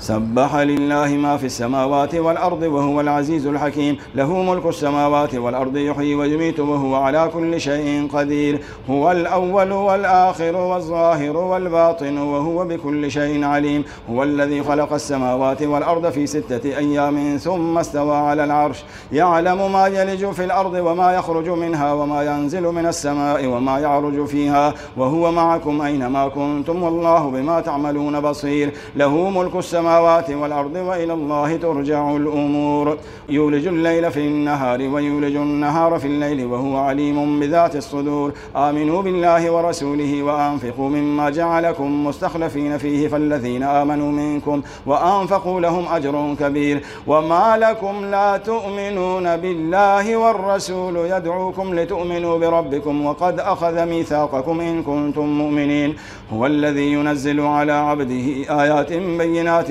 سبح لله ما في السماوات والأرض وهو العزيز الحكيم. له ملك السماوات والأرض يحيي ويميت وهو على كل شيء قدير. هو الأول والآخر والظاهر والباطن وهو بكل شيء عليم. هو الذي خلق السماوات والأرض في ستة أيام ثم استوى على العرش. يعلم ما يلج في الأرض وما يخرج منها وما ينزل من السماء وما يعرج فيها وهو معكم أينما كنتم والله بما تعملون بصير. له ملك السماوات السماوات والأرض وإلى الله ترجع الأمور. يولج الليل في النهار ويولج النهار في الليل وهو عليم بذات الصدور. آمنوا بالله ورسوله وأنفقوا مما جعلكم مستخلفين فيه فالذين آمنوا منكم وأنفقوا لهم أجر كبير. وما لكم لا تؤمنون بالله والرسول. يدعوكم لتؤمنوا بربكم وقد أخذ ميثاقكم إن كنتم مؤمنين. هو الذي ينزل على عبده آيات بينات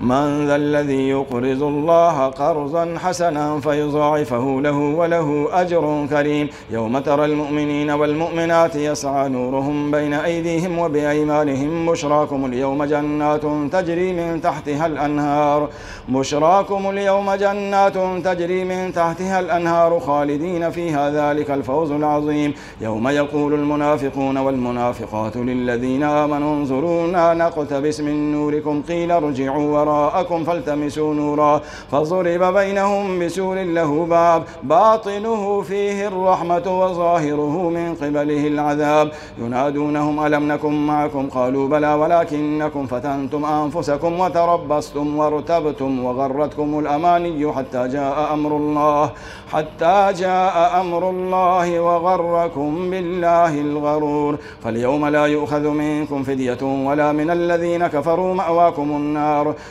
من ذا الذي يقرض الله قرضا حسنا فيضاعفه له وله أجر كريم. يوم ترى المؤمنين والمؤمنات يسعى نورهم بين أيديهم وبأيمانهم. بشراكم اليوم جنات تجري من تحتها الأنهار. بشراكم اليوم جنات تجري من تحتها الأنهار خالدين فيها. ذلك الفوز العظيم. يوم يقول المنافقون والمنافقات للذين آمنوا انظرونا نقتبس من نوركم قيل ارجعوا وراءكم فالتمسوا نورا فضرب بينهم بسور له باب باطنه فيه الرحمة وظاهره من قبله العذاب ينادونهم ألم نكن معكم؟ قالوا بلى ولكنكم فتنتم أنفسكم وتربصتم وارتبتم وغرتكم الأماني حتى جاء أمر الله حتى جاء أمر الله وغركم بالله الغرور فاليوم لا يؤخذ منكم فدية ولا من الذين كفروا مأواكم النار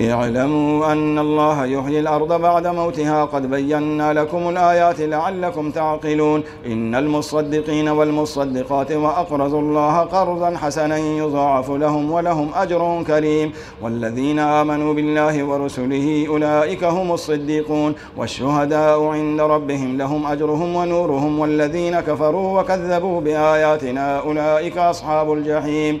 اعلموا أن الله يحيي الأرض بعد موتها. قد بينا لكم الآيات لعلكم تعقلون. إن المصدقين والمصدقات وأقرضوا الله قرضا حسنا يضاعف لهم ولهم أجر كريم. والذين آمنوا بالله ورسله أولئك هم الصديقون. والشهداء عند ربهم لهم أجرهم ونورهم. والذين كفروا وكذبوا بآياتنا أولئك أصحاب الجحيم.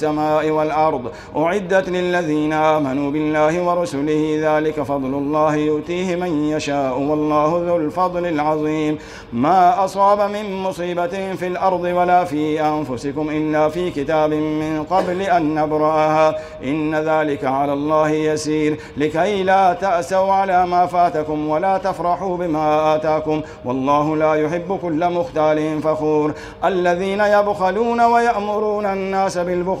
السماء والأرض. أعدت للذين آمنوا بالله ورسله ذلك فضل الله يؤتيه من يشاء. والله ذو الفضل العظيم. ما أصاب من مصيبة في الأرض ولا في أنفسكم إلا في كتاب من قبل أن نبرأها. إن ذلك على الله يسير. لكي لا تأسوا على ما فاتكم ولا تفرحوا بما آتاكم. والله لا يحب كل مختال فخور. الذين يبخلون ويأمرون الناس بالبخل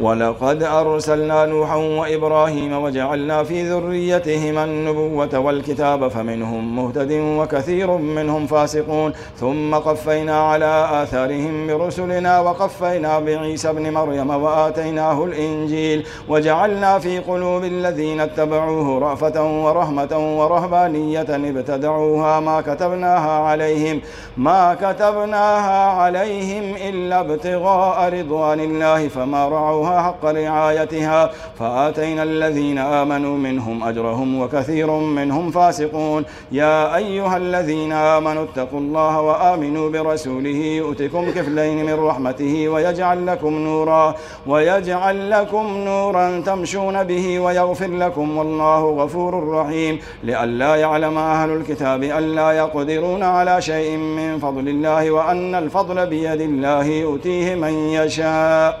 ولقد أرسلنا نوحا وإبراهيم وجعلنا في ذريتهما النبوة والكتاب فمنهم مهتد وكثير منهم فاسقون. ثم قفينا على آثارهم برسلنا وقفينا بعيسى ابن مريم وآتيناه الإنجيل وجعلنا في قلوب الذين اتبعوه رأفة ورحمة ورهبانية ابتدعوها ما كتبناها عليهم ما كتبناها عليهم إلا ابتغاء رضوان الله فما رعوا رعايتها حق رعايتها فآتينا الذين آمنوا منهم أجرهم وكثير منهم فاسقون. يا أيها الذين آمنوا اتقوا الله وآمنوا برسوله يؤتكم كفلين من رحمته ويجعل لكم نورا ويجعل لكم نورا تمشون به ويغفر لكم والله غفور رحيم. لئلا يعلم أهل الكتاب ألا يقدرون على شيء من فضل الله وأن الفضل بيد الله يؤتيه من يشاء.